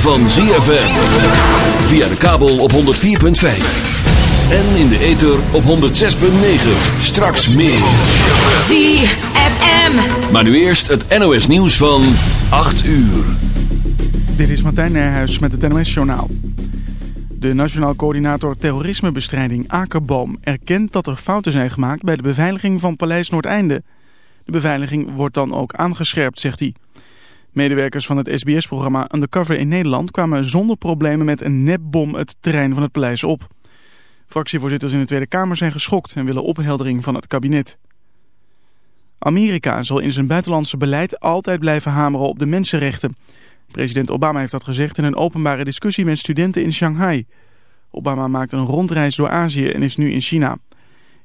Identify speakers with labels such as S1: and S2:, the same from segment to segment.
S1: van ZFM. Via de kabel op 104.5. En in de ether op 106.9. Straks meer.
S2: ZFM.
S1: Maar nu eerst het NOS nieuws van 8 uur.
S3: Dit is Martijn Nijhuis met het NOS-journaal. De Nationaal Coördinator Terrorismebestrijding Akerboom erkent dat er fouten zijn gemaakt bij de beveiliging van Paleis Noordeinde. De beveiliging wordt dan ook aangescherpt, zegt hij. Medewerkers van het SBS-programma Undercover in Nederland kwamen zonder problemen met een nepbom het terrein van het paleis op. Fractievoorzitters in de Tweede Kamer zijn geschokt en willen opheldering van het kabinet. Amerika zal in zijn buitenlandse beleid altijd blijven hameren op de mensenrechten. President Obama heeft dat gezegd in een openbare discussie met studenten in Shanghai. Obama maakt een rondreis door Azië en is nu in China.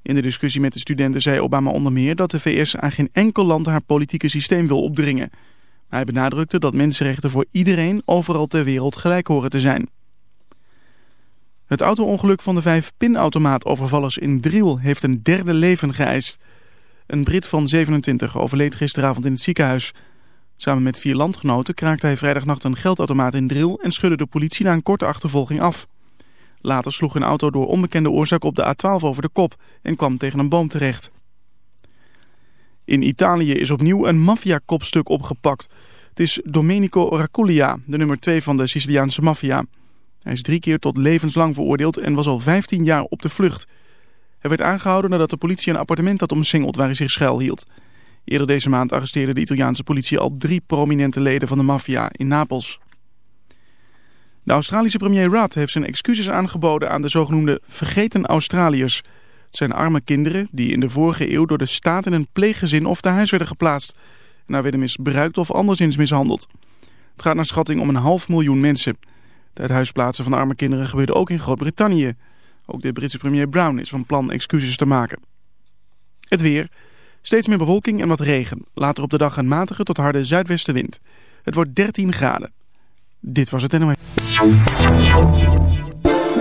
S3: In de discussie met de studenten zei Obama onder meer dat de VS aan geen enkel land haar politieke systeem wil opdringen. Hij benadrukte dat mensenrechten voor iedereen overal ter wereld gelijk horen te zijn. Het auto-ongeluk van de vijf pinautomaatovervallers in Driel heeft een derde leven geëist. Een Brit van 27 overleed gisteravond in het ziekenhuis. Samen met vier landgenoten kraakte hij vrijdagnacht een geldautomaat in Driel en schudde de politie na een korte achtervolging af. Later sloeg een auto door onbekende oorzaak op de A12 over de kop en kwam tegen een boom terecht. In Italië is opnieuw een maffiakopstuk opgepakt. Het is Domenico Raculia, de nummer 2 van de Siciliaanse maffia. Hij is drie keer tot levenslang veroordeeld en was al 15 jaar op de vlucht. Hij werd aangehouden nadat de politie een appartement had omsingeld waar hij zich schuilhield. Eerder deze maand arresteerde de Italiaanse politie al drie prominente leden van de maffia in Napels. De Australische premier Rudd heeft zijn excuses aangeboden aan de zogenoemde vergeten Australiërs. Het zijn arme kinderen die in de vorige eeuw door de staat in een pleeggezin of tehuis werden geplaatst. En daar werden misbruikt of anderszins mishandeld. Het gaat naar schatting om een half miljoen mensen. Het huisplaatsen van arme kinderen gebeurde ook in Groot-Brittannië. Ook de Britse premier Brown is van plan excuses te maken. Het weer. Steeds meer bewolking en wat regen. Later op de dag een matige tot harde zuidwestenwind. Het wordt 13 graden. Dit was het NOS.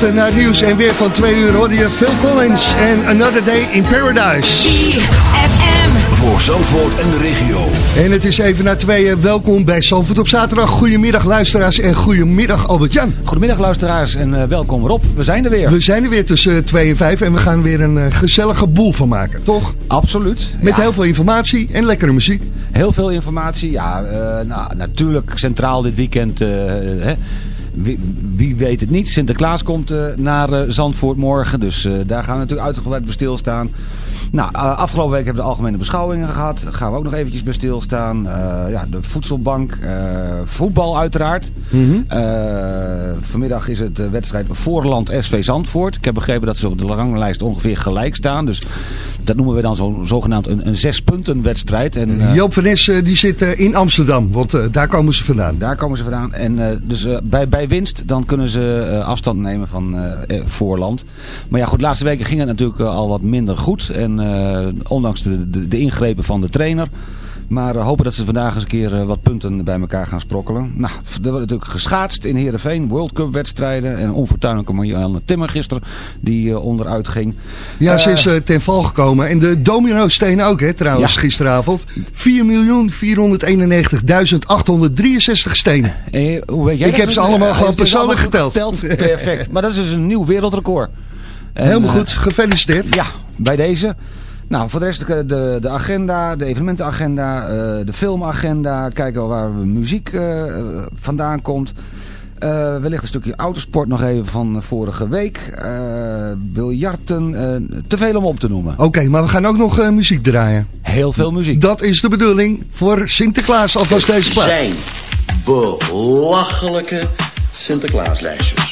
S4: Naar het nieuws en weer van twee uur hoorde je Phil Collins en Another Day in Paradise.
S2: ZFM.
S1: Voor Zandvoort en de regio.
S4: En het is even na tweeën. Welkom bij Zandvoort op zaterdag. Goedemiddag luisteraars en goedemiddag Albert-Jan.
S5: Goedemiddag luisteraars en eh, welkom Rob. We zijn er weer.
S4: We zijn er weer tussen 2 en 5 en we gaan weer een eh, gezellige boel van maken, toch?
S5: Absoluut.
S4: Met
S5: Ja,
S4: heel veel informatie en lekkere muziek.
S5: heel veel informatie. Ja, eh, nou, natuurlijk centraal dit weekend. eh, hè. Wie, wie weet het niet. Sinterklaas komt eh, naar eh, Zandvoort morgen. Dus eh, daar gaan we natuurlijk uitgebreid bij stilstaan. Nou, afgelopen week hebben we de algemene beschouwingen gehad. Daar gaan we ook nog eventjes bij stilstaan. Ja, de voedselbank. voetbal uiteraard. Eh, vanmiddag is het de wedstrijd Voorland SV Zandvoort. Ik heb begrepen dat ze op de ranglijst ongeveer gelijk staan. Dus dat noemen we dan zo, zogenaamd een, een zespunten wedstrijd. En, eh,
S4: Joop van Nes eh, die zit eh, in Amsterdam, want daar komen ze vandaan.
S5: daar komen ze vandaan. En dus bij, bij winst dan kunnen ze afstand nemen van voorland. Maar ja goed, de laatste weken ging het natuurlijk al wat minder goed. En ondanks de, de, de ingrepen van de trainer. Maar eh, hopen dat ze vandaag eens een keer eh, wat punten bij elkaar gaan sprokkelen. Nou, er wordt natuurlijk geschaatst in Heerenveen. World Cup wedstrijden. En onfortuinlijke Marianne Timmer gisteren. Die eh, onderuit ging.
S4: Ja, ze is ten val gekomen. En de domino-steen ook, hè, trouwens,
S5: Ja.
S4: gisteravond. 4.491.863 stenen.
S5: Eh, hoe weet jij
S4: Ik
S5: dat?
S4: heb ze allemaal gewoon persoonlijk
S5: allemaal
S4: geteld.
S5: Perfect. Maar dat is dus een nieuw wereldrecord. En,
S4: Helemaal goed, gefeliciteerd.
S5: Ja, bij deze. Nou, voor de rest de, de, de agenda, de evenementenagenda, eh, de filmagenda. Kijken waar muziek eh, eh, vandaan komt. Eh, wellicht een stukje autosport nog even van vorige week. Eh biljarten. eh, te veel om op te noemen.
S4: Oké, maar we gaan ook nog eh, muziek draaien.
S5: Heel veel muziek.
S4: Dat is de bedoeling voor Sinterklaas, alvast deze plaat.
S6: zijn belachelijke Sinterklaaslijstjes.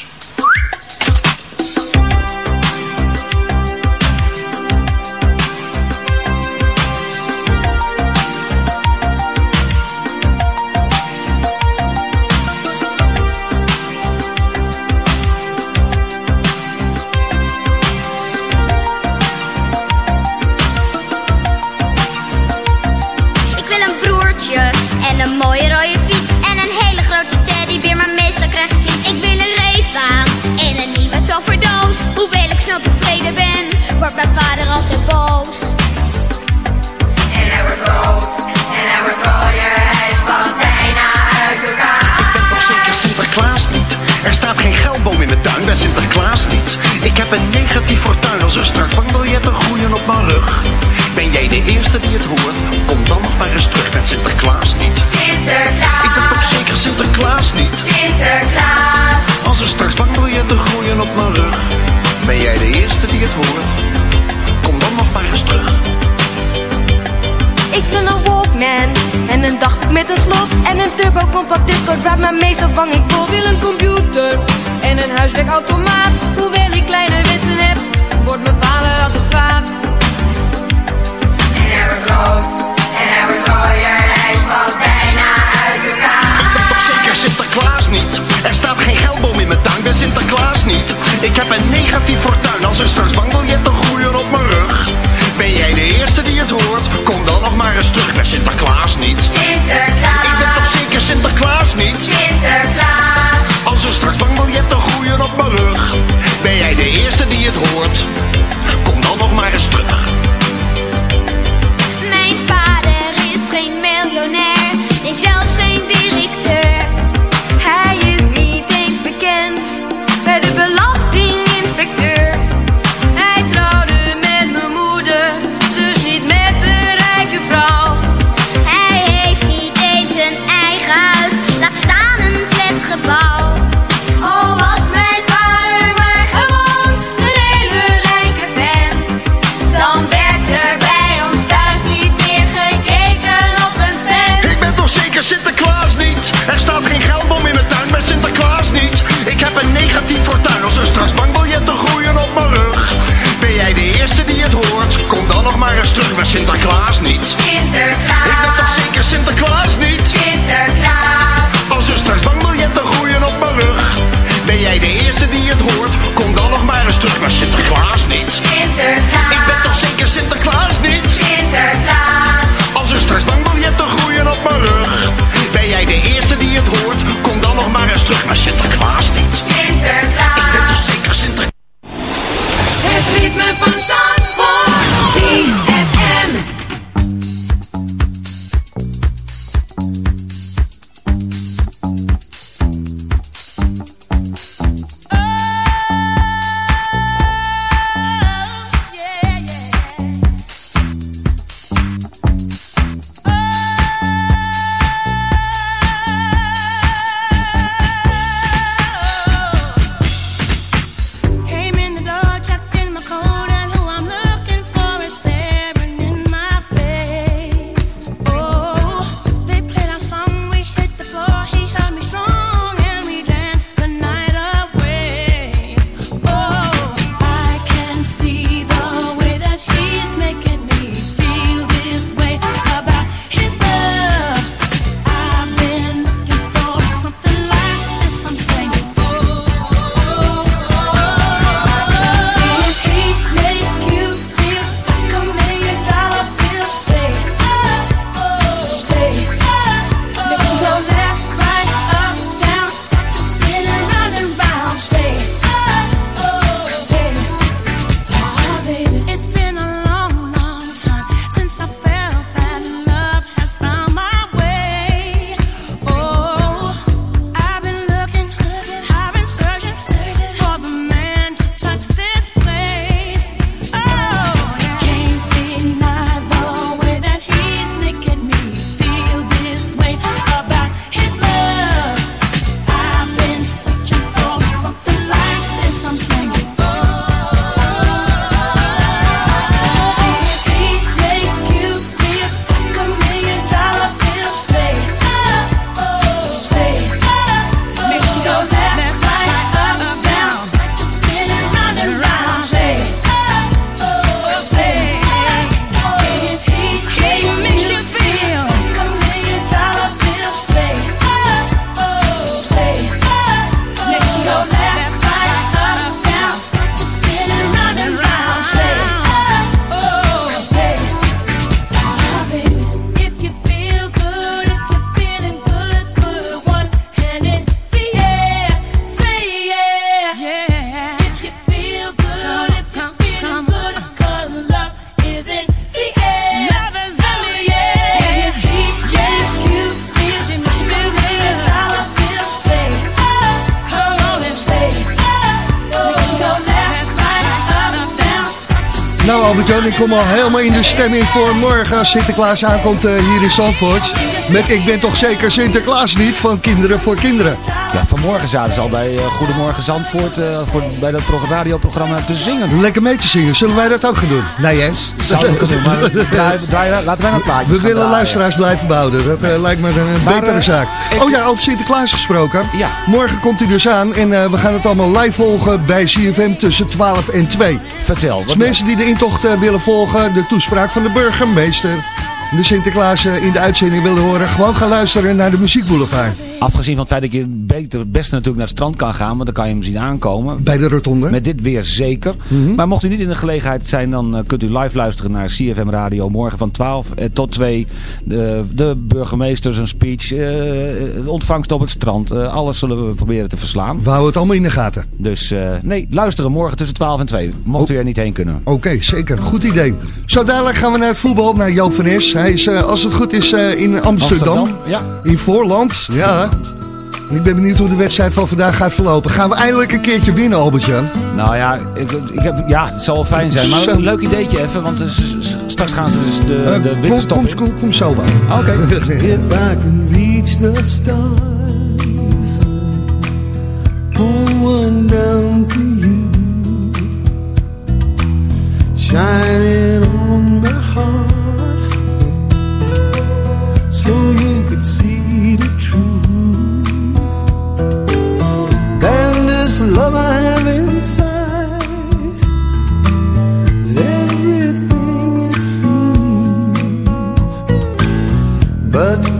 S4: Albert-Jan. Ik kom al helemaal in de stemming voor morgen als Sinterklaas aankomt eh, hier in Zandvoort. Met Ik ben toch zeker Sinterklaas niet van Kinderen voor Kinderen.
S5: Ja, vanmorgen zaten ze al bij eh, Goedemorgen Zandvoort eh, voor, bij dat pro- radioprogramma te zingen.
S4: Lekker mee te zingen. Zullen wij dat ook gaan doen? Nee, hè?
S5: Zouden we kunnen doen, maar draai- draai- laten wij een plaatje
S4: We willen
S5: draaien.
S4: luisteraars blijven behouden. Dat eh, lijkt me een,
S5: Maar,
S4: betere zaak.
S5: ik-
S4: Oh ja, over Sinterklaas gesproken.
S5: Ja.
S4: Morgen komt hij dus aan en we gaan het allemaal live volgen bij CFM tussen 12 en 2.
S5: Vertel.
S4: Dus mensen die de intocht willen volgen, de toespraak van de burgemeester, de Sinterklaas in de uitzending willen horen, gewoon gaan luisteren naar de Muziekboulevard.
S5: Afgezien van het feit dat je beter, het beste natuurlijk naar het strand kan gaan, want dan kan je hem zien aankomen.
S4: Bij de rotonde.
S5: Met dit weer zeker.
S4: Mhm.
S5: Maar mocht u niet in de gelegenheid zijn, dan eh, kunt u live luisteren naar CFM Radio. Morgen van 12 eh, tot 2. De, de burgemeester zijn speech. eh, ontvangst op het strand. alles zullen we proberen te verslaan.
S4: We houden het allemaal in de gaten.
S5: Dus nee, luisteren morgen tussen 12 en 2. Mocht u er niet heen kunnen.
S4: Oké, zeker. Goed idee. Zo dadelijk gaan we naar het voetbal, naar Joop van Es. Hij is, als het goed is, in Amsterdam.
S5: Amsterdam, ja.
S4: In Voorland, ja. Ik ben benieuwd hoe de wedstrijd van vandaag gaat verlopen. Gaan we eindelijk een keertje winnen, Albert-Jan?
S5: Nou ja, ik, ik heb, ja, het zal wel fijn zijn. Maar
S4: Zo.
S5: een leuk ideetje even, want dus, straks gaan ze dus de,
S4: Eh,
S5: de
S4: kom,
S5: winterstop
S4: kom,
S5: in.
S4: kom, kom zo maar.
S5: Oké.
S7: If I can reach the stars, pull one down for you, shining on my heart, so you could see the truth. This love I have inside is everything it seems. But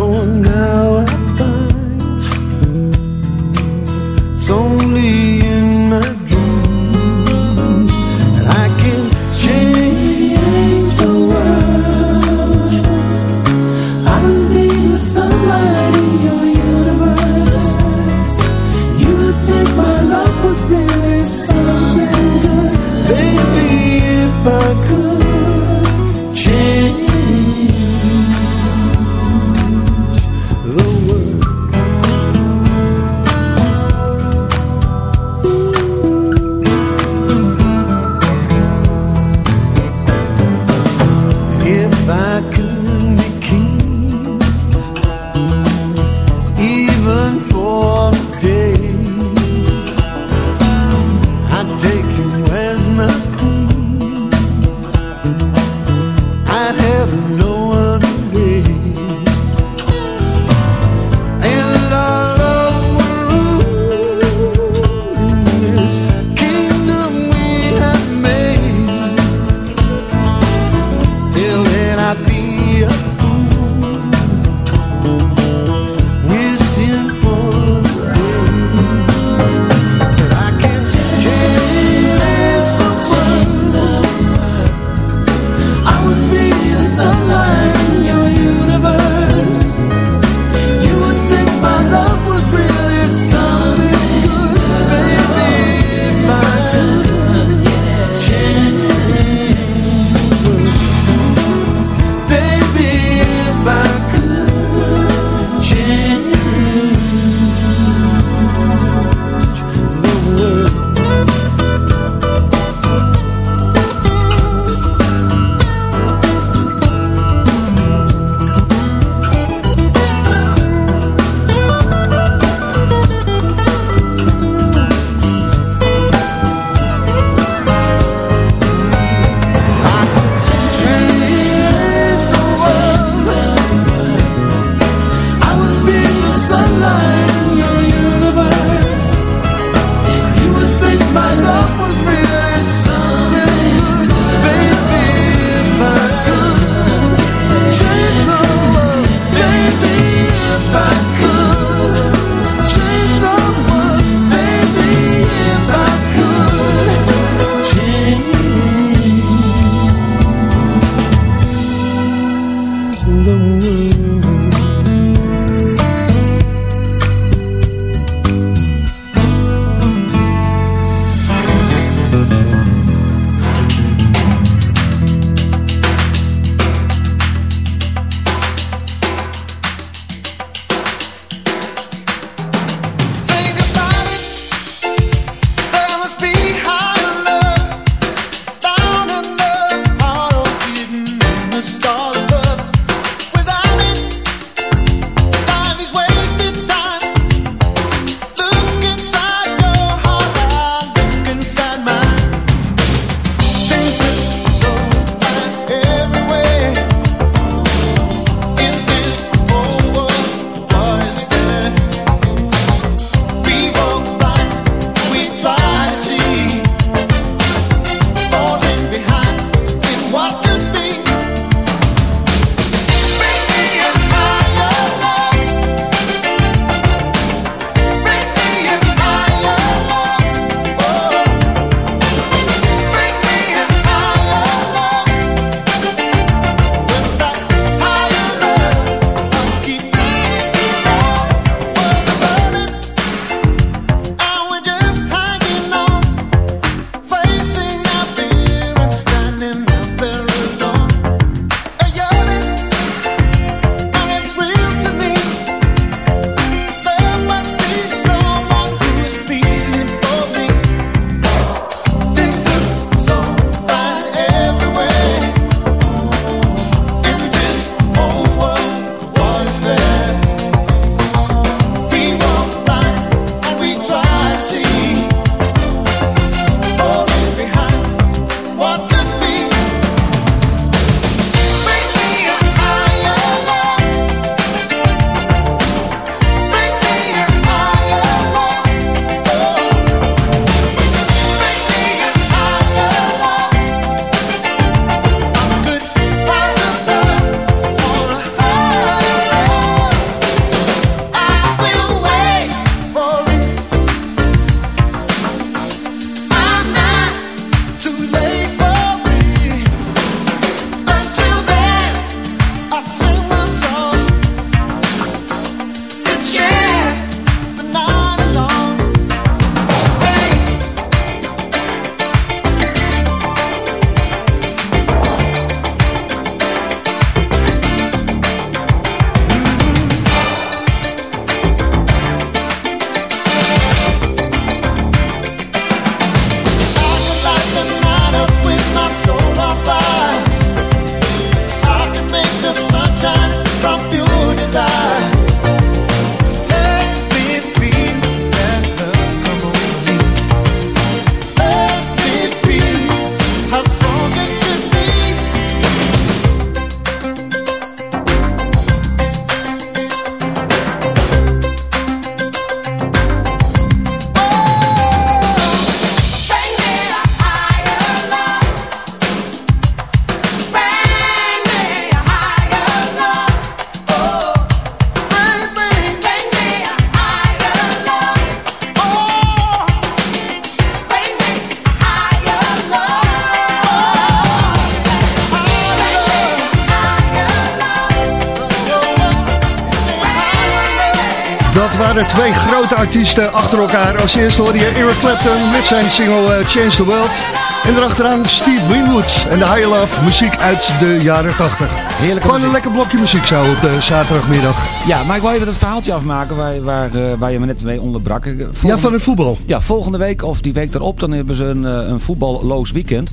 S4: artiesten achter elkaar. Als eerste hoorde je Eric Clapton met zijn single eh, Change the World. En erachteraan Steve Winwood en de High Love muziek uit de jaren 80.
S5: Heerlijke
S4: Gewoon een lekker blokje muziek zo op de zaterdagmiddag.
S5: Ja, maar ik wil even dat verhaaltje afmaken waar, waar, eh, waar je me net mee onderbrak.
S4: Ja, van het voetbal.
S5: Ja, volgende week of die week erop, dan hebben ze een, eh, een voetballoos weekend.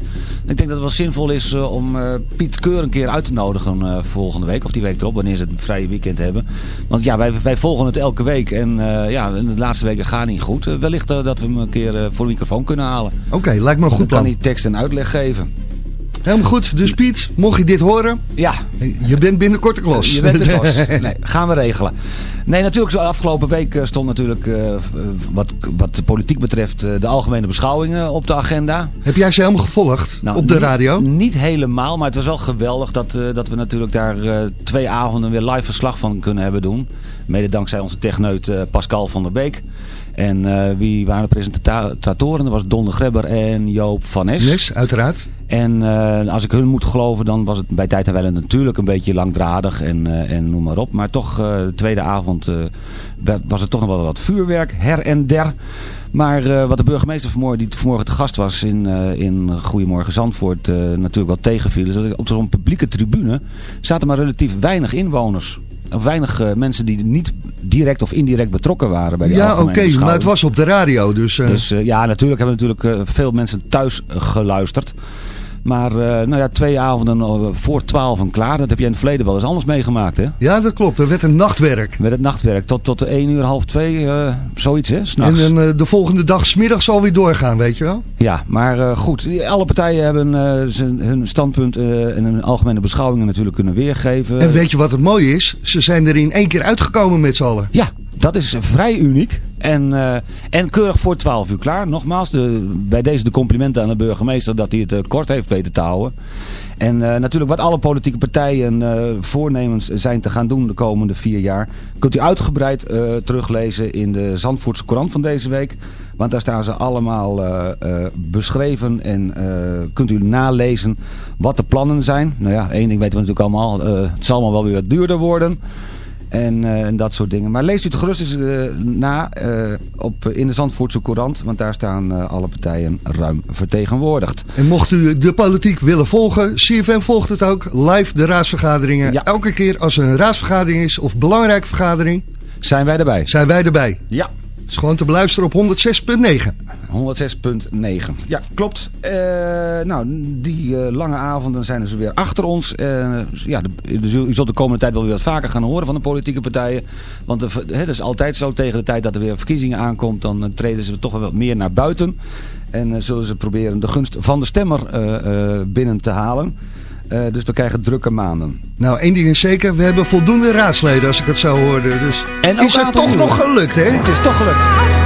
S5: Ik denk dat het wel zinvol is eh, om eh, Piet Keur een keer uit te nodigen eh, volgende week. Of die week erop, wanneer ze het vrije weekend hebben. Want ja, wij, wij volgen het elke week. En ja, de laatste weken gaan niet goed. Wellicht dat we hem een keer voor de microfoon kunnen halen.
S4: Oké, lijkt me een goed
S5: Dan kan
S4: plan.
S5: hij tekst en uitleg geven.
S4: Helemaal goed. Dus Piet, mocht je dit horen,
S5: Ja,
S4: je bent binnenkort de klos.
S5: Je bent los. Nee, gaan we regelen. Nee, natuurlijk, zo afgelopen week eh, stond natuurlijk, eh, wat, wat de politiek betreft, eh, de algemene beschouwingen op de agenda.
S4: Heb jij ze helemaal gevolgd
S5: Nou,
S4: op de radio?
S5: Niet helemaal, maar het was wel geweldig dat, eh, dat we natuurlijk daar eh, twee avonden weer live verslag van kunnen hebben doen. Mede dankzij onze techneut eh, Pascal van der Beek. En eh, wie waren de presentatoren? Dat was Don de Grebber en Joop van Nes.
S4: Yes, uiteraard.
S5: En eh, als ik hun moet geloven, dan was het bij Tijd en Welle natuurlijk een beetje langdradig en, eh, en noem maar op. Maar toch, de tweede avond was er toch nog wel wat vuurwerk, her en der. Maar wat de burgemeester vanmorgen, die vanmorgen te gast was in, in Goedemorgen Zandvoort, natuurlijk wel tegenviel. Is dat op zo'n publieke tribune zaten maar relatief weinig inwoners. Weinig eh, mensen die niet direct of indirect betrokken waren bij de
S4: Ja, oké, maar het was op de radio, dus... eh,
S5: Dus eh, ja, natuurlijk hebben natuurlijk veel mensen thuis geluisterd. Maar eh, nou ja, twee avonden eh, voor twaalf en klaar. Dat heb je in het verleden wel eens anders meegemaakt, hè?
S4: ja, dat klopt. Er werd een nachtwerk.
S5: Met het nachtwerk tot, tot 1 uur, half twee, eh, zoiets, hè?
S4: En
S5: S'nachts.
S4: dan, eh, de volgende dag smiddags zal weer doorgaan, weet je wel?
S5: Ja, maar goed. Alle partijen hebben hun standpunt en hun algemene beschouwingen natuurlijk kunnen weergeven.
S4: En weet je wat het mooie is? Ze zijn er in één keer uitgekomen met z'n allen.
S5: Ja, dat is vrij uniek. En, eh, en keurig voor 12 uur klaar. Nogmaals, de, bij deze de complimenten aan de burgemeester dat hij het eh, kort heeft weten te houden. En eh, natuurlijk wat alle politieke partijen voornemens zijn te gaan doen de komende vier jaar. Kunt u uitgebreid teruglezen in de Zandvoortse Courant van deze week. Want daar staan ze allemaal beschreven en kunt u nalezen wat de plannen zijn. Nou ja, één ding weten we natuurlijk allemaal. het zal allemaal wel weer wat duurder worden. En, eh, en dat soort dingen. Maar leest u het gerust eens eh, na eh, op, in de Zandvoortse Courant. Want daar staan alle partijen ruim vertegenwoordigd.
S4: En mocht u de politiek willen volgen, CFM volgt het ook. Live de raadsvergaderingen.
S5: Ja.
S4: Elke keer als er een raadsvergadering is of belangrijke vergadering,
S5: Zijn wij erbij?
S4: zijn wij erbij.
S5: Ja.
S4: Het is gewoon te beluisteren op 106.9.
S5: 106.9. Ja, klopt. Eh, nou, die eh, lange avonden zijn dus weer achter ons. Eh, ja, de, u zult de komende tijd wel weer wat vaker gaan horen van de politieke partijen. Want hè, dat is altijd zo tegen de tijd dat er weer verkiezingen aankomt. Dan treden ze toch wel wat meer naar buiten. En zullen ze proberen de gunst van de stemmer binnen te halen. Eh, dus we krijgen drukke maanden.
S4: Nou, één ding is zeker, we hebben voldoende raadsleden als ik het zo hoorde. Dus
S5: En
S4: is het toch nog gelukt, hè?
S5: Het is toch gelukt.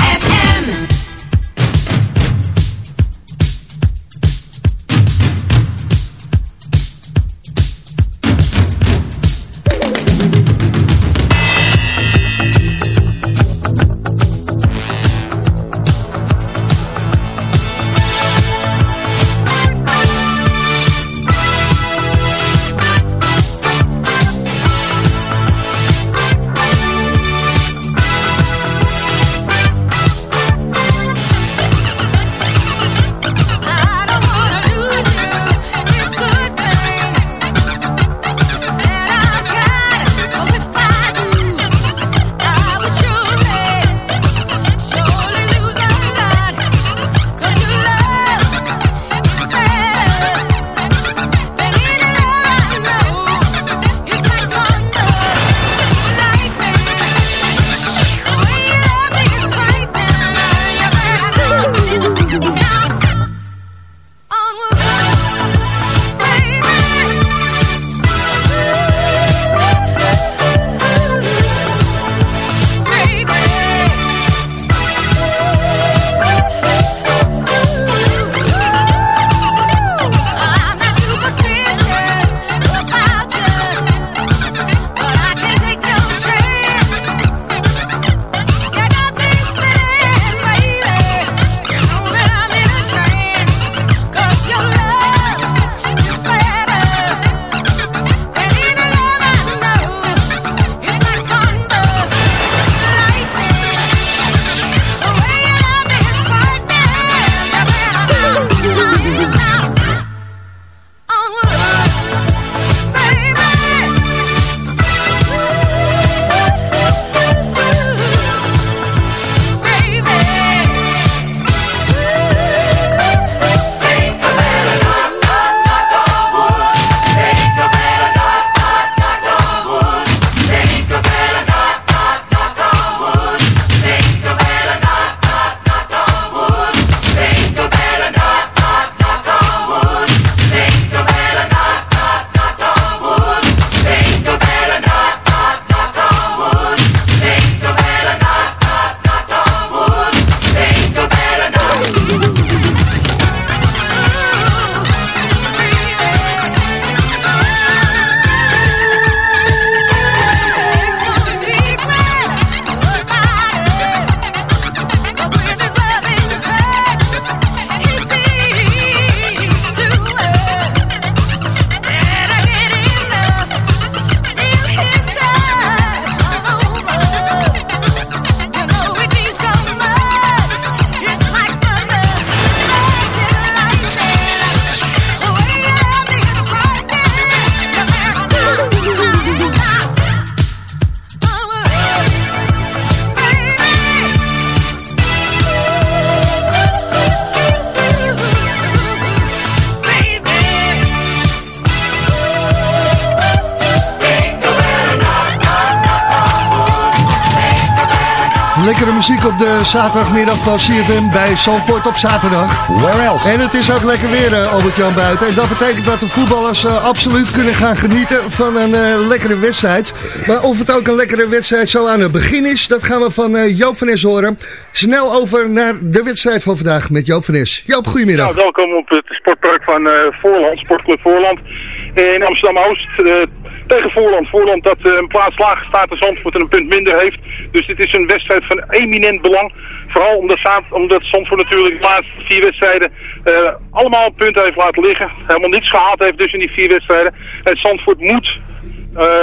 S4: de zaterdagmiddag van CFM bij Zandvoort op zaterdag.
S5: Where else?
S4: En het is ook lekker weer, eh, Albert-Jan buiten. En dat betekent dat de voetballers eh, absoluut kunnen gaan genieten van een eh, lekkere wedstrijd. Maar of het ook een lekkere wedstrijd zo aan het begin is, dat gaan we van eh, Joop van Es horen. Snel over naar de wedstrijd van vandaag met Joop van Es. Joop, goedemiddag.
S8: Ja, welkom op het sportpark van eh, Voorland, Sportclub Voorland in Amsterdam-Oost. Tegen Voorland. Voorland dat eh, een plaats lager staat en Zandvoort en een punt minder heeft. Dus dit is een wedstrijd van eminent belang. Vooral omdat, omdat Zandvoort natuurlijk de laatste vier wedstrijden eh, allemaal punten heeft laten liggen. Helemaal niets gehaald heeft dus in die vier wedstrijden. En Zandvoort moet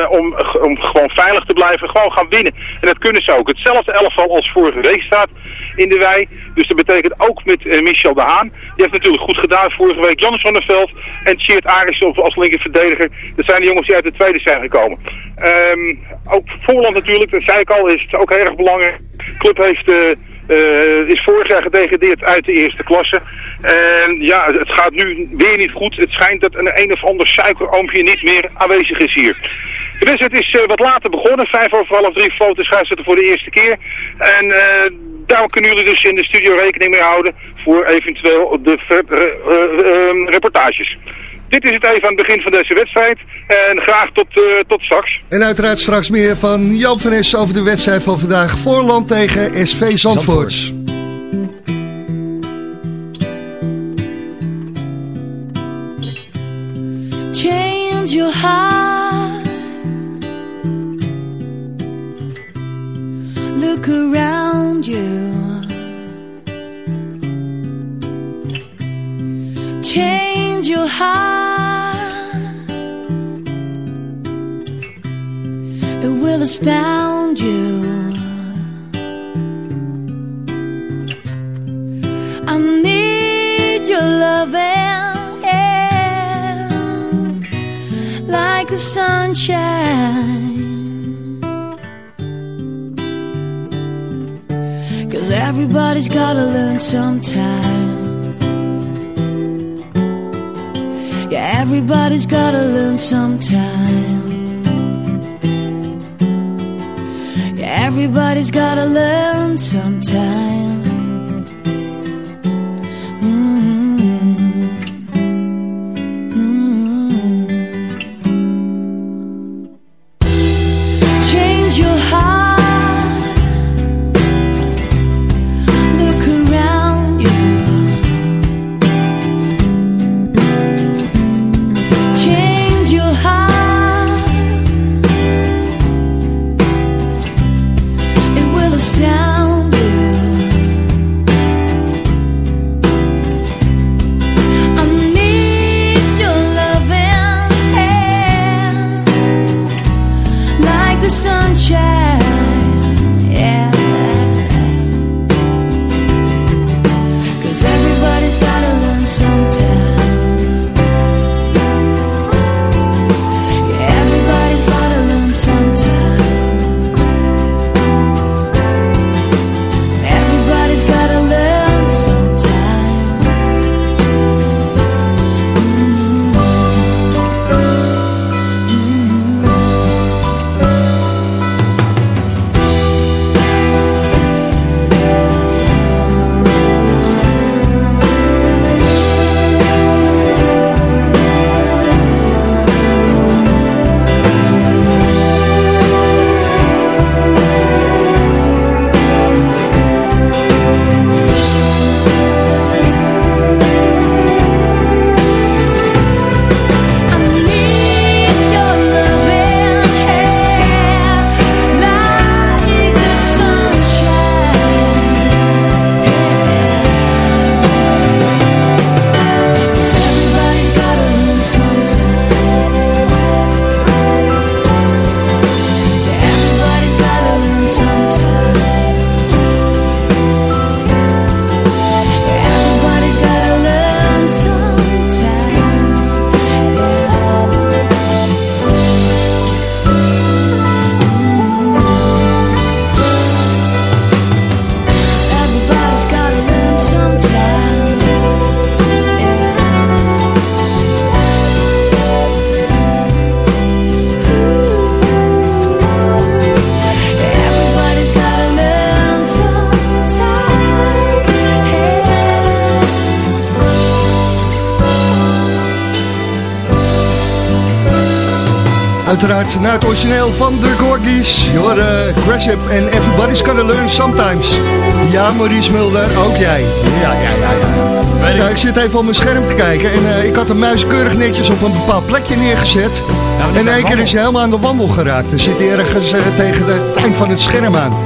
S8: om, om gewoon veilig te blijven, gewoon gaan winnen. En dat kunnen ze ook. Hetzelfde elftal als vorige week staat in de wei. Dus dat betekent ook met eh, Michel de Haan. Die heeft natuurlijk goed gedaan vorige week. Jannes van der Veld en Tjeerd Aris als, linkerverdediger. Dat zijn de jongens die uit de tweede zijn gekomen. Ehm, ook Voorland natuurlijk, dat zei ik al, is het ook heel erg belangrijk. De club heeft... eh, eh, is vorig jaar gedegradeerd uit de eerste klasse. En ja, het gaat nu weer niet goed. Het schijnt dat een een of ander suikeroompje niet meer aanwezig is hier. De wedstrijd is eh, wat later begonnen. Vijf over half drie foto's scheidsrechter voor de eerste keer. En eh, daar kunnen jullie dus in de studio rekening mee houden voor eventueel de reportages. Dit is het even aan het begin van deze wedstrijd. En graag tot, eh, tot straks.
S4: En uiteraard straks meer van Joop van Es over de wedstrijd van vandaag. Voorland tegen SV Zandvoort.
S9: change your heart. Look around you. Change your heart. Astound you. I need your loving like the sunshine. Cause everybody's gotta learn sometime. Yeah, everybody's gotta learn sometime. Everybody's gotta learn sometime.
S4: Uiteraard naar het origineel van de Gorgies. Je hoorde Grasshop en Everybody's Gonna Learn Sometimes. Ja, Maurice Mulder, ook jij. Ja, ja, ja, ja. Nou, ik zit even op mijn scherm te kijken en eh, ik had de muis keurig netjes op een bepaald plekje neergezet. en in één keer is hij helemaal aan de wandel geraakt. Er zit ergens eh, tegen de- het eind van het scherm aan.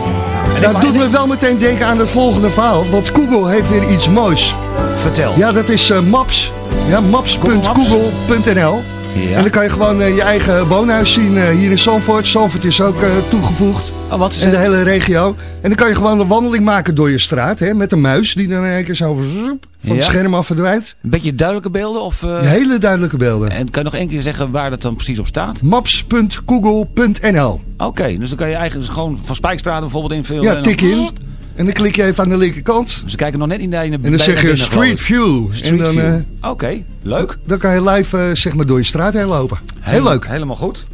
S4: Dat doet me wel meteen denken aan het volgende verhaal, want Google heeft weer iets moois.
S5: Vertel.
S4: Ja, dat is eh, Maps. Ja, maps.google.nl.
S5: Ja.
S4: En dan kan je gewoon eh, je eigen woonhuis zien eh, hier in Zandvoort. Zandvoort is ook eh, toegevoegd.
S5: Oh, wat is
S4: en de hele regio. En dan kan je gewoon een wandeling maken door je straat. Hè, met een muis die dan in één keer zo zoep, van het
S5: Ja.
S4: scherm af verdwijnt.
S5: Een beetje duidelijke beelden? Of, eh,
S4: Hele duidelijke beelden.
S5: En kan je nog één keer zeggen waar dat dan precies op staat?
S4: Maps.google.nl
S5: Oké, dus dan kan je eigenlijk gewoon van Spijkstraat bijvoorbeeld invullen.
S4: Ja, tik
S5: dan-
S4: in. En dan klik je even aan de linkerkant.
S5: Ze kijken nog net niet naar je
S4: En dan zeg je Street View. En
S5: Street
S4: dan,
S5: View.
S4: eh,
S5: Oké, leuk.
S4: dan kan je live eh, zeg maar door je straat heen lopen. Heel leuk.
S5: Helemaal goed.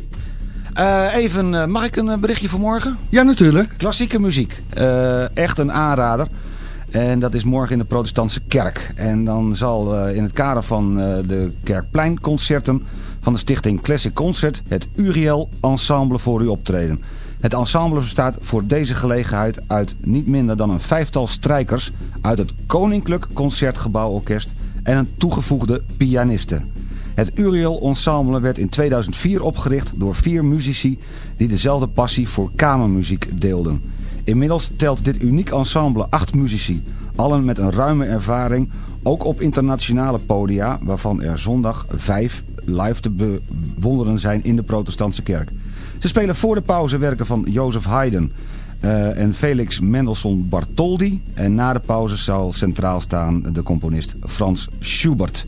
S5: Eh, even, mag ik een berichtje voor morgen?
S4: Ja, natuurlijk.
S5: Klassieke muziek. Echt een aanrader. En dat is morgen in de protestantse kerk. En dan zal in het kader van de Kerkpleinconcerten van de stichting Classic Concert het Uriel Ensemble voor u optreden. Het ensemble bestaat voor deze gelegenheid uit niet minder dan een vijftal strijkers uit het Koninklijk Concertgebouworkest en een toegevoegde pianiste. Het Uriel Ensemble werd in 2004 opgericht door vier muzici die dezelfde passie voor kamermuziek deelden. Inmiddels telt dit uniek ensemble acht muzici, allen met een ruime ervaring, ook op internationale podia, waarvan er zondag vijf live te bewonderen zijn in de protestantse kerk. Ze spelen voor de pauze werken van Jozef Haydn eh, en Felix Mendelssohn Bartholdy. En na de pauze zal centraal staan de componist Frans Schubert.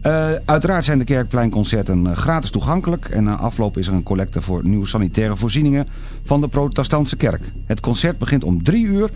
S5: Eh, uiteraard zijn de Kerkpleinconcerten eh, gratis toegankelijk. En na afloop is er een collecte voor nieuwe sanitaire voorzieningen van de protestantse kerk. Het concert begint om drie uur.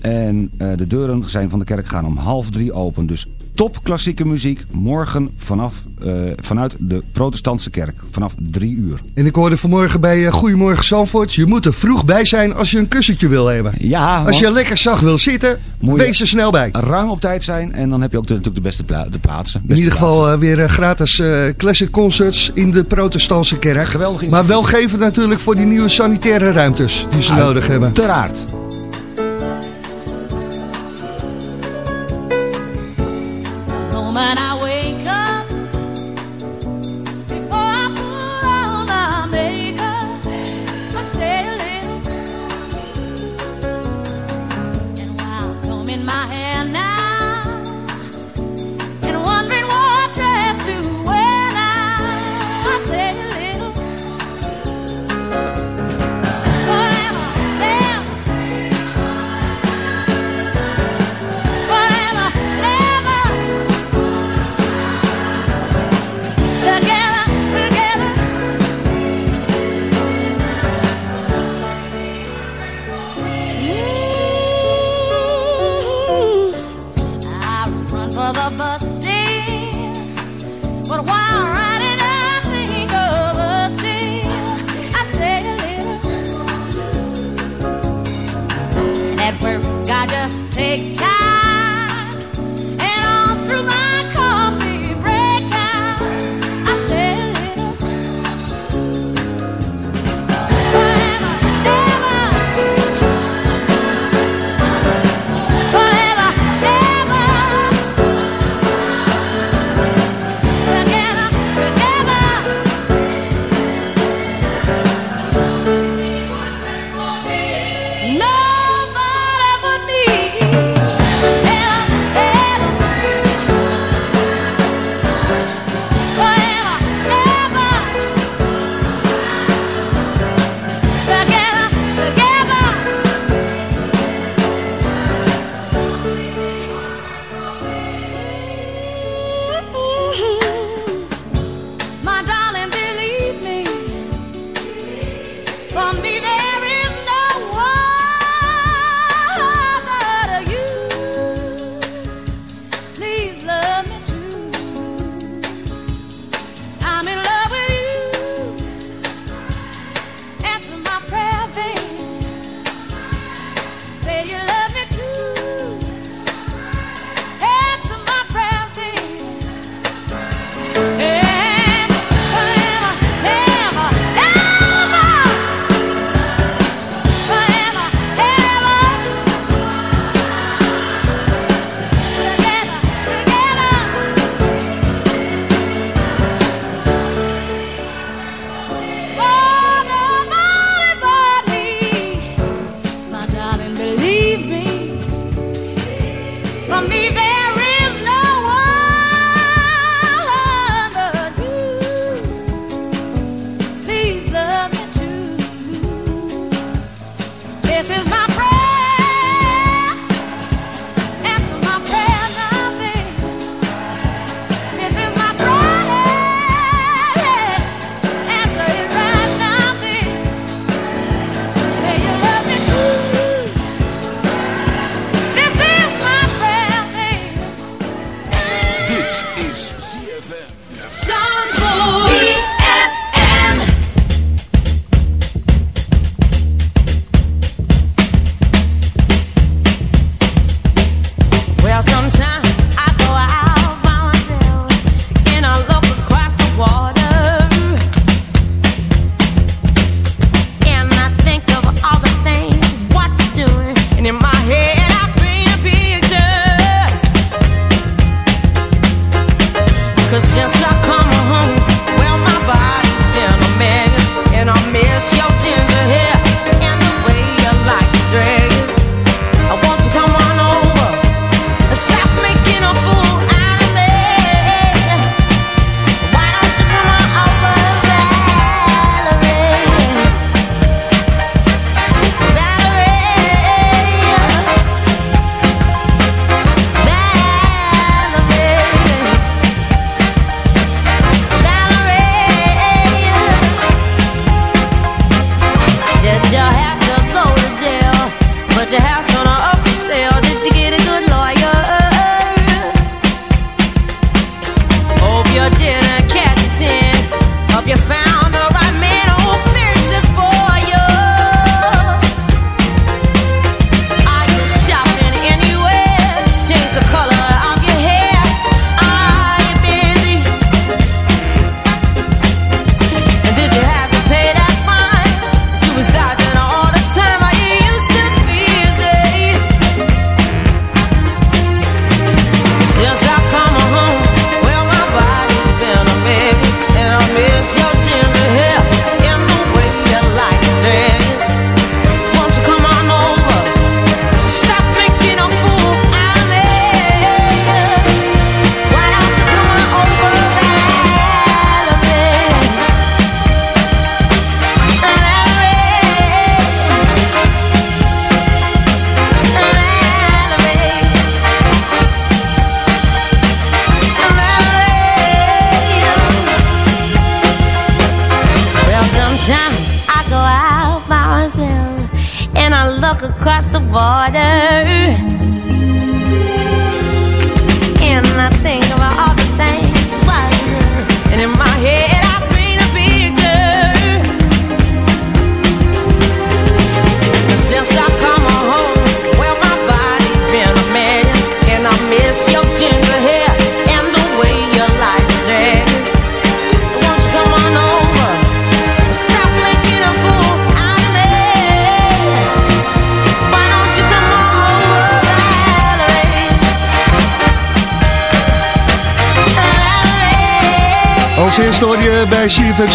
S5: En eh, de deuren zijn van de kerk gaan om half drie open. Dus top klassieke muziek morgen vanaf, eh, vanuit de protestantse kerk. Vanaf drie uur.
S4: En ik hoorde vanmorgen bij eh, Goedemorgen Zandvoort. Je moet er vroeg bij zijn als je een kussentje wil hebben.
S5: Ja,
S4: Als je lekker zacht wil zitten,
S5: Moet
S4: wees er snel bij.
S5: ruim op tijd zijn. En dan heb je ook de, natuurlijk de beste pla- de plaatsen.
S4: In ieder geval weer gratis classic concerts in de protestantse kerk.
S5: Geweldig
S4: Maar wel geven natuurlijk voor die nieuwe sanitaire ruimtes die ze nodig hebben.
S5: Uiteraard.
S9: Moment I wake Just take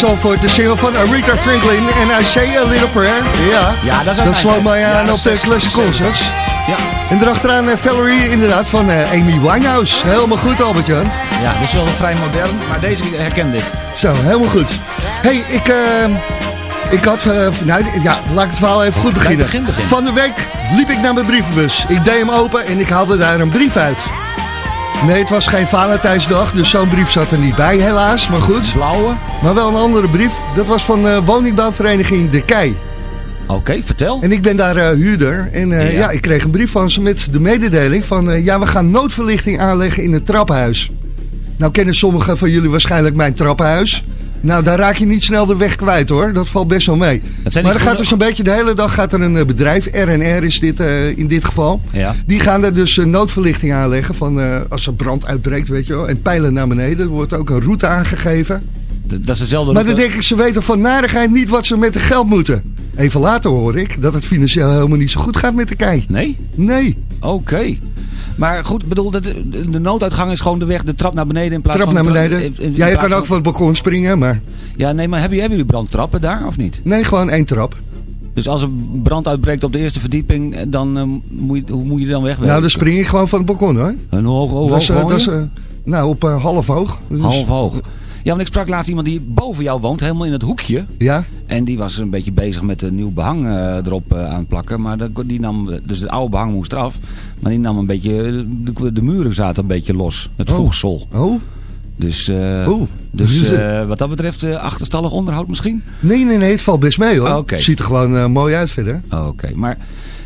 S4: Zalvoort de single van Aretha Franklin en I Say a Little Prayer. Ja,
S5: Ja, dat is ook
S4: dat sloot mij.
S5: Ja,
S4: aan op de
S5: 60,
S4: Classic
S5: 70.
S4: Concerts.
S5: Ja.
S4: En erachteraan eh, Valerie inderdaad van eh, Amy Winehouse. Helemaal goed Albert-Jan.
S5: Ja, dat is wel vrij modern, maar deze herkende ik.
S4: Zo, helemaal goed. hey, ik, eh, ik had... nou, ja, laat ik het verhaal even goed beginnen.
S5: begin, begin.
S4: Van de week liep ik naar mijn brievenbus. Ik deed hem open en ik haalde daar een brief uit. Nee, het was geen Valentijnsdag, dus zo'n brief zat er niet bij helaas. Maar goed.
S5: Blauwe?
S4: Maar wel een andere brief. Dat was van eh, woningbouwvereniging De Kei.
S5: Oké, vertel.
S4: En ik ben daar eh, huurder. En eh,
S5: Ja.
S4: ja. ik kreeg een brief van ze met de mededeling van... ja, we gaan noodverlichting aanleggen in het trappenhuis. Nou kennen sommigen van jullie waarschijnlijk mijn trappenhuis. Nou, daar raak je niet snel de weg kwijt hoor. Dat valt best wel mee. Maar er gaat dus een beetje de hele dag gaat er een eh, bedrijf, R&R is dit eh, in dit geval.
S5: Ja.
S4: Die gaan er dus eh, noodverlichting aanleggen van als er brand uitbreekt, weet je wel. En pijlen naar beneden. Er wordt ook een route aangegeven.
S5: Dat is hetzelfde.
S4: Maar dan denk ik, ze weten van narigheid niet wat ze met het geld moeten. Even later hoor ik dat het financieel helemaal niet zo goed gaat met de kei.
S5: Nee?
S4: Nee.
S5: Oké. Maar goed, bedoel, dat, de nooduitgang is gewoon de weg, de trap naar beneden in plaats
S4: Trap
S5: van...
S4: naar
S5: de tra-
S4: beneden. Ja, je kan ook
S5: van-
S4: van het balkon springen, maar...
S5: Ja, nee, maar hebben, hebben jullie brandtrappen daar of niet?
S4: Nee, gewoon één trap.
S5: Dus als er brand uitbreekt op de eerste verdieping, eh, dan eh, moet je, hoe moet je dan wegwerken?
S10: Nou, dan spring ik gewoon van het balkon hoor.
S5: Een hoog, hoe
S10: dat
S5: hoog
S10: is, eh,
S5: woon
S10: dat is,
S5: je?
S10: nou, op half hoog. Dus-
S5: Half hoog. Ja, want ik sprak laatst iemand die boven jou woont, helemaal in het hoekje.
S10: Ja?
S5: En die was een beetje bezig met een nieuw behang eh, erop eh, aan het plakken. Maar die nam, dus het oude behang moest eraf. Maar die nam een beetje, de, de muren zaten een beetje los. Het
S10: Oh.
S5: voegsel.
S10: Oh?
S5: Dus, eh,
S10: Oh.
S5: dus wat dat betreft achterstallig onderhoud misschien?
S10: Nee, nee, nee, het valt best mee hoor.
S5: Ah, oké.
S10: Ziet er gewoon mooi uit verder.
S5: Oké, maar,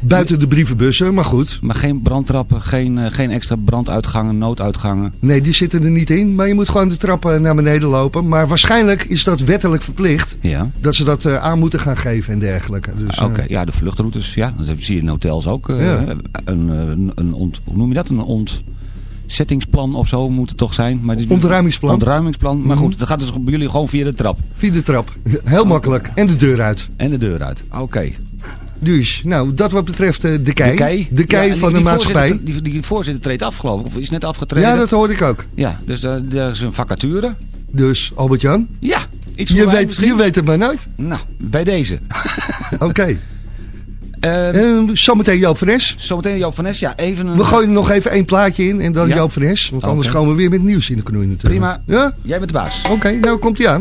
S10: Buiten de brievenbussen, maar goed.
S5: maar geen brandtrappen, geen, eh, geen extra branduitgangen, nooduitgangen.
S10: Nee, die zitten er niet in. Maar je moet gewoon de trappen naar beneden lopen. Maar waarschijnlijk is dat wettelijk verplicht.
S5: Ja.
S10: Dat ze dat eh, aan moeten gaan geven en dergelijke. Dus,
S5: Oké,
S10: eh,
S5: ja, de vluchtroutes, ja. Dat zie je in hotels ook.
S10: Ja.
S5: een, een, een ont, hoe noem je dat? Een ontzettingsplan of zo moet het toch zijn. Maar dit-
S10: Ontruimingsplan.
S5: Ontruimingsplan. Maar
S10: Mhm.
S5: goed, dat gaat dus bij jullie gewoon via de trap.
S10: Via de trap. Heel makkelijk. En de deur uit.
S5: En de deur uit. Oké.
S10: Dus, nou, dat wat betreft eh, de kei.
S5: De kei.
S10: De kei
S5: Ja, en
S10: van
S5: die-
S10: de maatschappij.
S5: Die, die voorzitter treedt af, geloof ik. Of is net afgetreden.
S10: Ja, dat hoorde ik ook.
S5: Ja, dus er is een vacature.
S10: Dus, Albert-Jan?
S5: Ja, iets voor
S10: Je weet,
S5: misschien?
S10: je weet het maar nooit.
S5: Nou, bij deze.
S10: Oké. Ehm, zometeen Joop van Es.
S5: Zometeen Joop van Es, ja, even een...
S10: We gooien nog even één plaatje in en dan
S5: Ja.
S10: Joop van Es. Want anders komen we weer met nieuws in de knoei natuurlijk.
S5: Prima.
S10: Ja?
S5: Jij bent de baas.
S10: Oké, nou komt hij aan.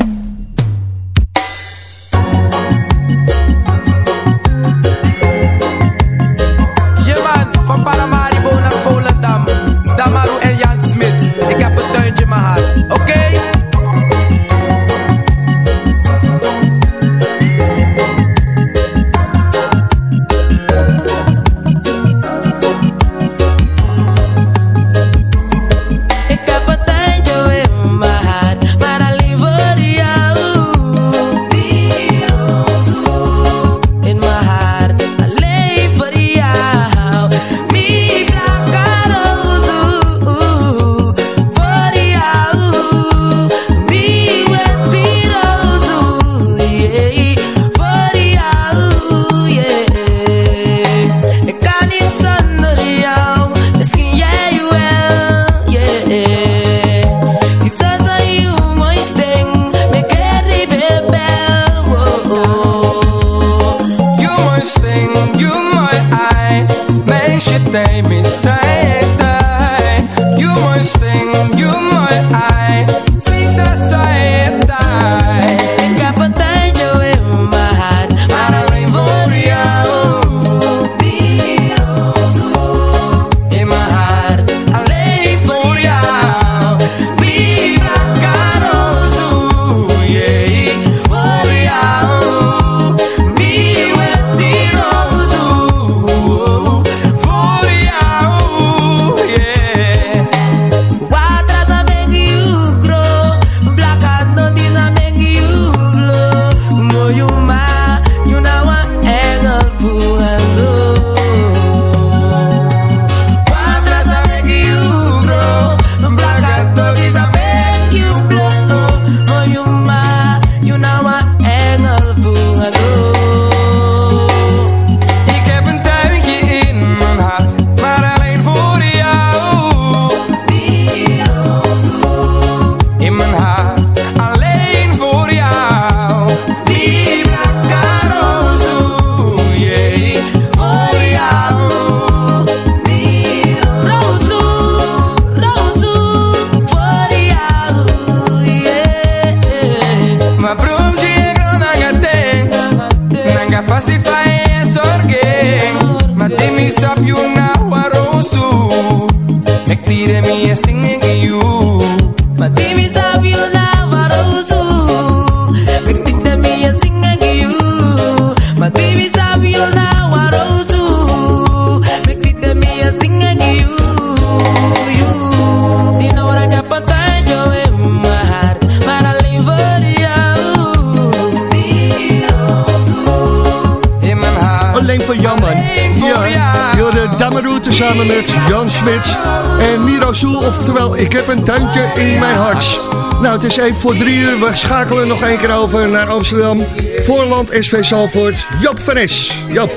S10: Tezamen met Jan Smit en Miro Soel. Oftewel, ik heb een tuintje in mijn hart. Nou, het is even voor drie uur. We schakelen nog één keer over naar Amsterdam. Voorland SV Salvoort. Job van.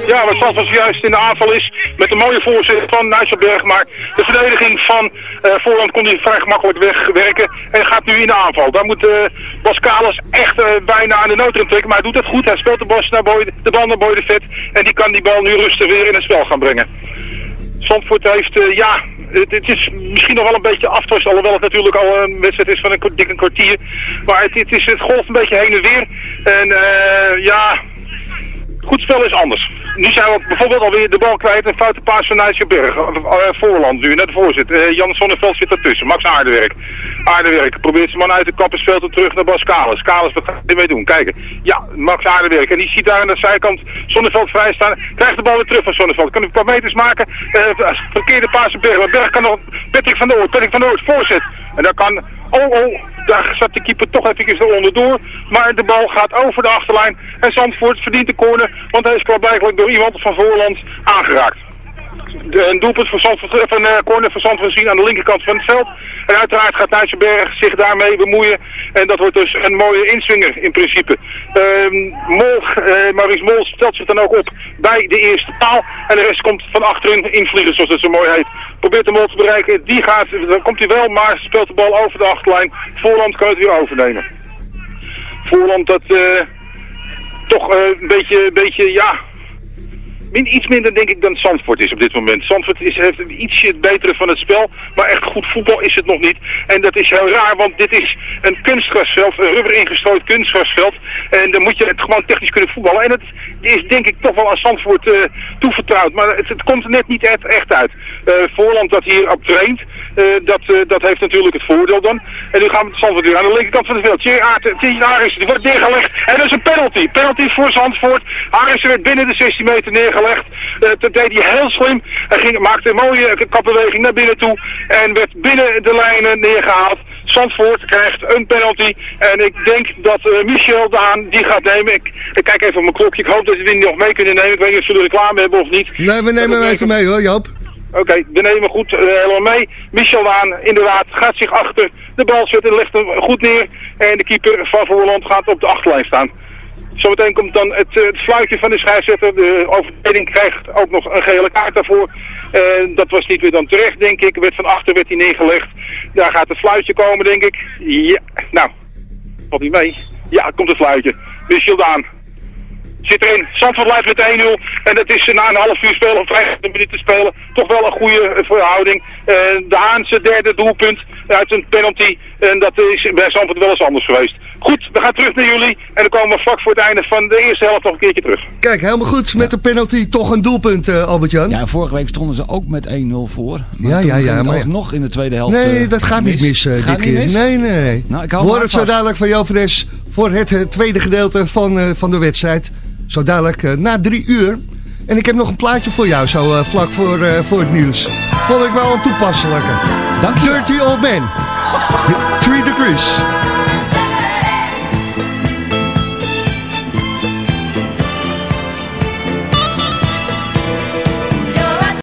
S8: Ja, wat Zandvoort juist in de aanval is met een mooie voorzet van Nijsselberg. Maar de verdediging van eh Voorland kon hij vrij gemakkelijk wegwerken en gaat nu in de aanval. Daar moet eh Bas Kalas echt eh, bijna aan de noodrem trekken, maar hij doet het goed. Hij speelt de, bos naar Boy, de bal naar Boy de Vet en die kan die bal nu rustig weer in het spel gaan brengen. Zandvoort heeft, eh, ja, het, het is misschien nog wel een beetje aftros, alhoewel het natuurlijk al een wedstrijd is van een dik een kwartier. Maar het, het, is, het golft een beetje heen en weer. En eh, ja, goed spel is anders. Nu zijn we bijvoorbeeld alweer de bal kwijt. Een foute paas van Nijsjeberg. Uh, voorland nu, net voorzit. Uh, Jan Sonneveld zit ertussen. Max Aardewerk. Aardewerk probeert zijn man uit de hem terug naar Bas Kalis. Kalis, wat gaat hij mee doen? Kijken. Ja, Max Aardewerk. En die ziet daar aan de zijkant Sonneveld vrij staan. Krijgt de bal weer terug van Sonneveld. Kan een paar meters maken. Uh, verkeerde paas op Berg. Maar Berg kan nog... Patrick van der Oort. Patrick van der Oort voorzet. En daar kan... Oh, oh, daar zat de keeper toch even eronder door. Maar de bal gaat over de achterlijn. En Zandvoort verdient de corner. Want hij is klaarblijkelijk door iemand van Voorland aangeraakt. Een doelpunt van of een uh, corner van Zandvoort zien aan de linkerkant van het veld. En uiteraard gaat Nijsselberg zich daarmee bemoeien. En dat wordt dus een mooie inswinger in principe. Uh, Mol, uh, Maurice Mol stelt zich dan ook op bij de eerste paal. En de rest komt van achterin invliegen, zoals het zo mooi heet. Probeert de Mol te bereiken. Die gaat, dan komt hij wel, maar speelt de bal over de achterlijn. Voorland kan het weer overnemen. Voorland dat toch een beetje, beetje, ja, Min, iets minder denk ik dan Zandvoort is op dit moment. Zandvoort is, heeft ietsje het betere van het spel, maar echt goed voetbal is het nog niet. En dat is heel raar, want dit is een kunstgrasveld, een rubber ingestrooid kunstgrasveld. En dan moet je het gewoon technisch kunnen voetballen. En het is denk ik toch wel aan Zandvoort uh, toevertrouwd, maar het, het, komt er net niet echt uit. Uh, Voorland dat hier op traint, uh, dat, dat heeft natuurlijk het voordeel dan. En nu gaan we het Zandvoort weer aan de linkerkant van het veld. Thierry Arissen, die wordt neergelegd. En dat is een penalty. Penalty voor Zandvoort. Arissen werd binnen de 16 meter neergelegd gelegd. Dat deed hij heel slim. Hij ging, maakte een mooie kapbeweging naar binnen toe. En werd binnen de lijnen neergehaald. Zandvoort krijgt een penalty. En ik denk dat uh, Michel Daan die gaat nemen. Ik, ik, kijk even op mijn klokje. Ik hoop dat we die nog mee kunnen nemen. Ik weet niet of ze er reclame hebben of niet.
S4: Nee, we nemen hem even mee hoor, Joop.
S8: Oké, we nemen goed uh, helemaal mee. Michel Daan, inderdaad, gaat zich achter de bal zetten, legt hem goed neer. En de keeper van Voorland gaat op de achterlijn staan. Zometeen komt dan het, het fluitje van de scheidsrechter. De overtreding krijgt ook nog een gele kaart daarvoor. Uh, dat was niet weer dan terecht, denk ik. Werd van achter werd hij neergelegd. Daar gaat het fluitje komen, denk ik. Ja, nou, valt hij mee? Ja, komt het fluitje. Michel Daan. Zit erin. Zandvoort leidt met 1-0. En dat is na een half uur spelen, of 50 minuten spelen, toch wel een goede verhouding. Uh, de Haanse derde doelpunt uit een penalty. En dat is bij Zandvoort wel eens anders geweest. Goed, we gaan terug naar jullie. En dan komen we vlak voor het einde van de eerste helft nog een keertje terug.
S4: Kijk, helemaal goed. Met de penalty toch een doelpunt, uh, Albert-Jan.
S5: Ja, vorige week stonden ze ook met 1-0 voor. Maar
S4: ja, ja, ja.
S5: Maar nog in de tweede helft.
S4: Nee, uh, dat gaat mis. niet mis uh,
S5: gaat
S4: dit keer.
S5: Mis?
S4: Nee, nee, nee.
S5: Nou, ik
S4: horen het zo dadelijk van Jovenes voor het tweede gedeelte van, van de wedstrijd. Zo dadelijk na drie uur. En ik heb nog een plaatje voor jou, zo vlak voor, voor het nieuws. Vond ik wel een toepasselijke.
S5: Dank je.
S4: Dirty Old Man. Three Degrees.